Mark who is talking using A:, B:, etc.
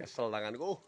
A: Kesel tanganku. Uh.